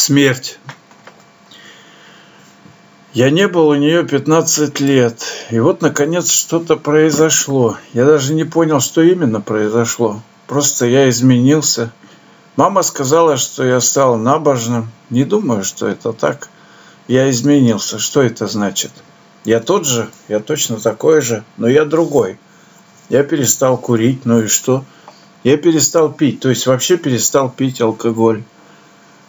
Смерть. Я не был у нее 15 лет. И вот, наконец, что-то произошло. Я даже не понял, что именно произошло. Просто я изменился. Мама сказала, что я стал набожным. Не думаю, что это так. Я изменился. Что это значит? Я тот же, я точно такой же, но я другой. Я перестал курить, ну и что? Я перестал пить, то есть вообще перестал пить алкоголь.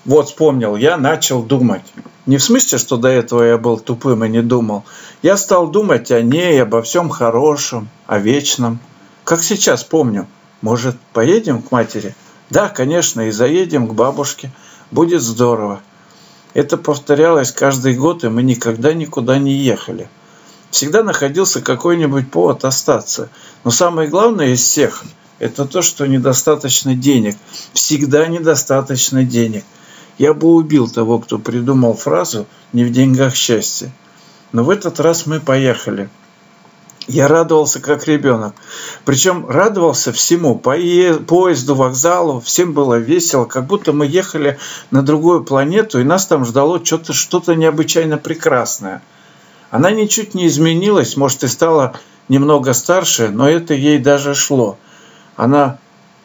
Вот вспомнил, я начал думать. Не в смысле, что до этого я был тупым и не думал. Я стал думать о ней, обо всем хорошем, о вечном. Как сейчас помню. Может, поедем к матери? Да, конечно, и заедем к бабушке. Будет здорово. Это повторялось каждый год, и мы никогда никуда не ехали. Всегда находился какой-нибудь повод остаться. Но самое главное из всех – это то, что недостаточно денег. Всегда недостаточно денег – я бы убил того, кто придумал фразу «не в деньгах счастье». Но в этот раз мы поехали. Я радовался как ребенок. Причем радовался всему. Поезду, вокзалу. Всем было весело. Как будто мы ехали на другую планету, и нас там ждало что-то что необычайно прекрасное. Она ничуть не изменилась, может, и стала немного старше, но это ей даже шло. Она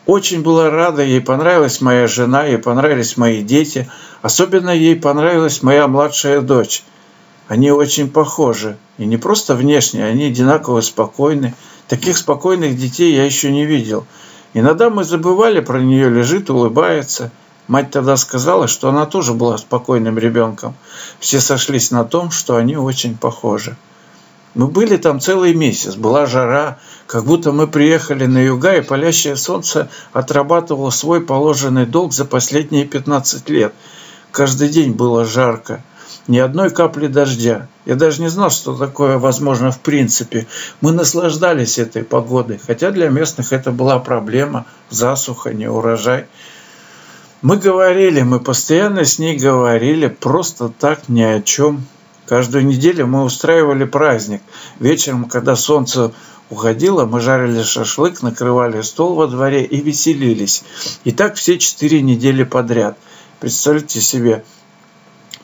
очень была рада, ей понравилась моя жена, ей понравились мои дети. Особенно ей понравилась моя младшая дочь. Они очень похожи. И не просто внешне, они одинаково спокойны. Таких спокойных детей я еще не видел. Иногда мы забывали про нее, лежит, улыбается. Мать тогда сказала, что она тоже была спокойным ребенком. Все сошлись на том, что они очень похожи. Мы были там целый месяц, была жара, как будто мы приехали на юга, и палящее солнце отрабатывало свой положенный долг за последние 15 лет. Каждый день было жарко. Ни одной капли дождя. Я даже не знал, что такое возможно в принципе. Мы наслаждались этой погодой, хотя для местных это была проблема. Засуха, не урожай. Мы говорили, мы постоянно с ней говорили, просто так ни о чем. Каждую неделю мы устраивали праздник. Вечером, когда солнце уходило, мы жарили шашлык, накрывали стол во дворе и веселились. И так все четыре недели подряд. Представьте себе,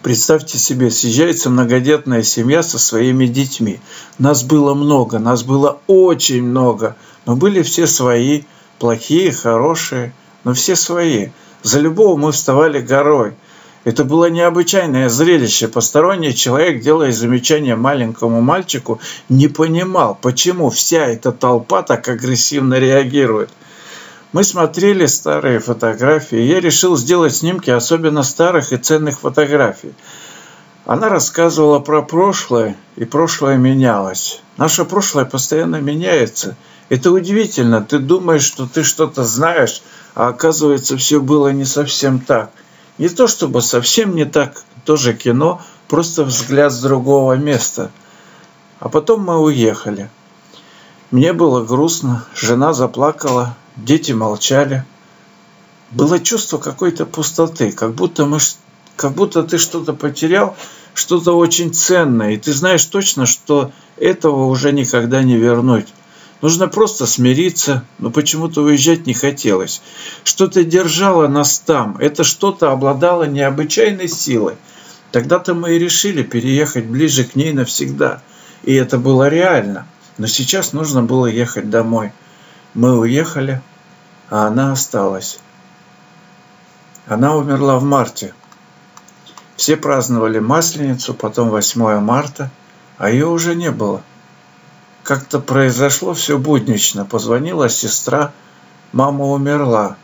Представьте себе, съезжается многодетная семья со своими детьми. Нас было много, нас было очень много, но были все свои, плохие, хорошие, но все свои. За любого мы вставали горой. Это было необычайное зрелище. Посторонний человек, делая замечание маленькому мальчику, не понимал, почему вся эта толпа так агрессивно реагирует. Мы смотрели старые фотографии, я решил сделать снимки особенно старых и ценных фотографий. Она рассказывала про прошлое, и прошлое менялось. Наше прошлое постоянно меняется. Это удивительно. Ты думаешь, что ты что-то знаешь, а оказывается, все было не совсем так. Не то чтобы совсем не так, тоже кино, просто взгляд с другого места. А потом мы уехали. Мне было грустно, жена заплакала, дети молчали. Было чувство какой-то пустоты, как будто, мы, как будто ты что-то потерял, что-то очень ценное, и ты знаешь точно, что этого уже никогда не вернуть. Нужно просто смириться, но почему-то уезжать не хотелось. Что-то держало нас там, это что-то обладало необычайной силой. Тогда-то мы и решили переехать ближе к ней навсегда. И это было реально. Но сейчас нужно было ехать домой. Мы уехали, а она осталась. Она умерла в марте. Все праздновали Масленицу, потом 8 марта, а ее уже не было. Как-то произошло все буднично. Позвонила сестра, мама умерла.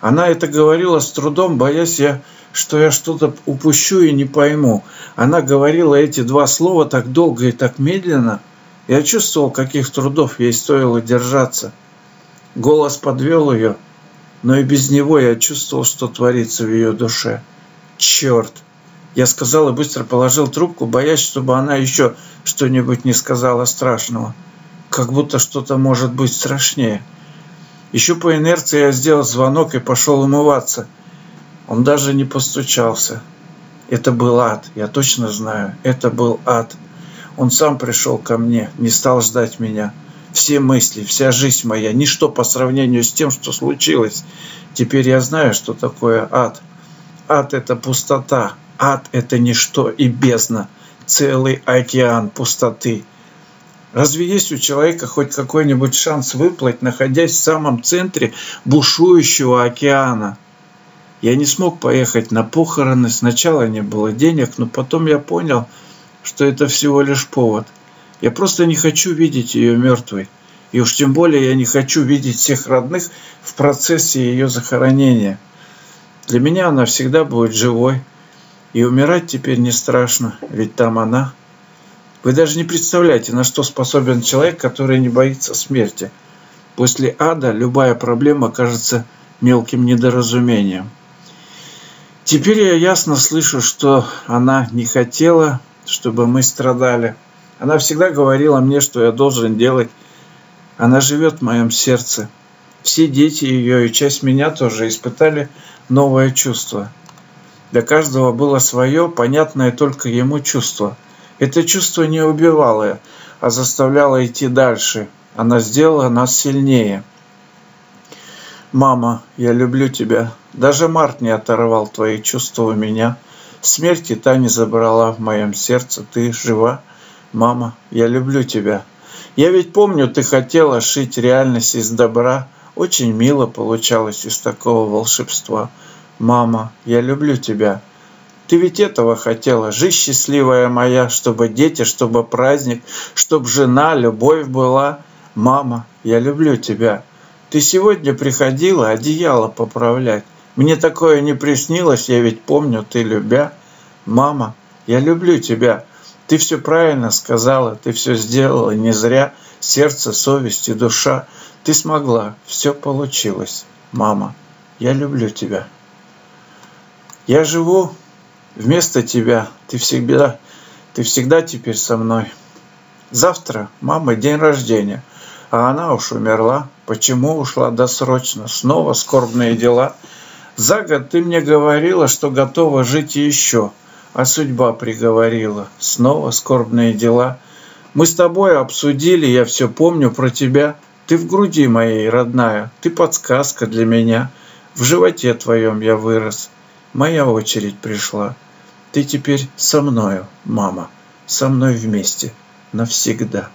Она это говорила с трудом, боясь я, что я что-то упущу и не пойму. Она говорила эти два слова так долго и так медленно. Я чувствовал, каких трудов ей стоило держаться. Голос подвел ее, но и без него я чувствовал, что творится в ее душе. Черт! Я сказал и быстро положил трубку, боясь, чтобы она еще что-нибудь не сказала страшного. Как будто что-то может быть страшнее. Еще по инерции я сделал звонок и пошел умываться. Он даже не постучался. Это был ад, я точно знаю. Это был ад. Он сам пришел ко мне, не стал ждать меня. Все мысли, вся жизнь моя, ничто по сравнению с тем, что случилось. Теперь я знаю, что такое ад. ад – это пустота, ад – это ничто и бездна, целый океан пустоты. Разве есть у человека хоть какой-нибудь шанс выплыть, находясь в самом центре бушующего океана? Я не смог поехать на похороны, сначала не было денег, но потом я понял, что это всего лишь повод. Я просто не хочу видеть ее мертвой. И уж тем более я не хочу видеть всех родных в процессе ее захоронения. Для меня она всегда будет живой. И умирать теперь не страшно, ведь там она. Вы даже не представляете, на что способен человек, который не боится смерти. После ада любая проблема кажется мелким недоразумением. Теперь я ясно слышу, что она не хотела, чтобы мы страдали. Она всегда говорила мне, что я должен делать она живет в моем сердце. Все дети ее и часть меня тоже испытали новое чувство. Для каждого было свое, понятное только ему чувство. Это чувство не убивало, а заставляло идти дальше. Она сделала нас сильнее. «Мама, я люблю тебя. Даже Март не оторвал твои чувства у меня. Смерти та не забрала в моем сердце. Ты жива? Мама, я люблю тебя». Я ведь помню, ты хотела шить реальность из добра. Очень мило получалось из такого волшебства. Мама, я люблю тебя. Ты ведь этого хотела, жизнь счастливая моя, чтобы дети, чтобы праздник, чтоб жена, любовь была. Мама, я люблю тебя. Ты сегодня приходила одеяло поправлять. Мне такое не приснилось, я ведь помню, ты любя. Мама, я люблю тебя. Ты все правильно сказала, ты все сделала не зря. Сердце, совесть и душа. Ты смогла, все получилось. Мама, я люблю тебя. Я живу вместо тебя. Ты всегда, ты всегда теперь со мной. Завтра мама день рождения, а она уж умерла. Почему ушла досрочно? Снова скорбные дела. За год ты мне говорила, что готова жить еще – а судьба приговорила. Снова скорбные дела. Мы с тобой обсудили, я все помню про тебя. Ты в груди моей, родная, ты подсказка для меня. В животе твоем я вырос. Моя очередь пришла. Ты теперь со мною, мама, со мной вместе навсегда.